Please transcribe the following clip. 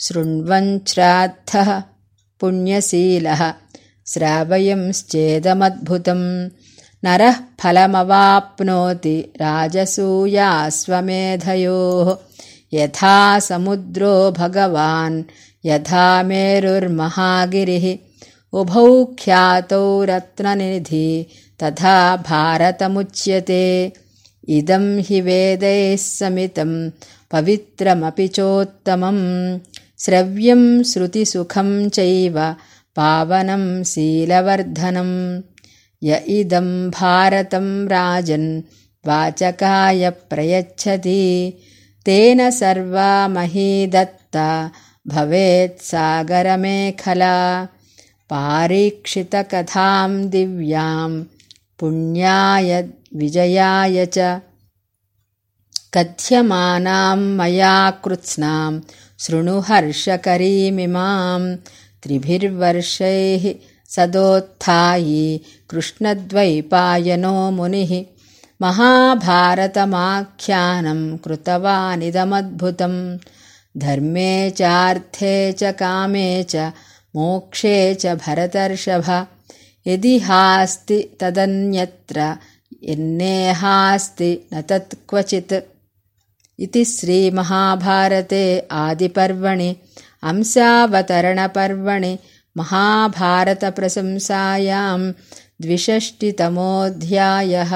शृण्वञ्छ्राद्धः पुण्यशीलः। श्रावयंश्चेदमद्भुतम्। नरः फलमवाप्नोति राजसूयास्वमेधयोः यथा समुद्रो भगवान् यथा मेरुर्महागिरिः। उभौ ख्यातौ रत्ननिधि तथा भारतमुच्यते। इदं हि वेदैः समितं पवित्रमपि चोत्तमम् श्रव्यं श्रुतिसुखं चैव पावनं शीलवर्धनम्। य इदं भारतं राजन् वाचकाय प्रयच्छति। तेन सर्वा मही दत्ता भवेत्सागरमेखला पारीक्षितकथां दिव्यां पुण्याय विजयाय च। कथ्यमानां मया कृत्स्नां शृणुहर्षकरीमिमां त्रिभिर्वर्षैः सदोत्थायि कृष्णद्वैपायनो मुनिः। महाभारतमाख्यानं कृतवानिदमद्भुतं धर्मे चार्थे च कामे च मोक्षे च भरतर्षभ। यदि हास्ति तदन्यत्र यन्नेहास्ति न तत् क्वचित् इति श्रीमहाभारते आदिपर्वणि अंसावतरणपर्वणि महाभारतप्रशंसायां द्विषष्टितमोऽध्यायः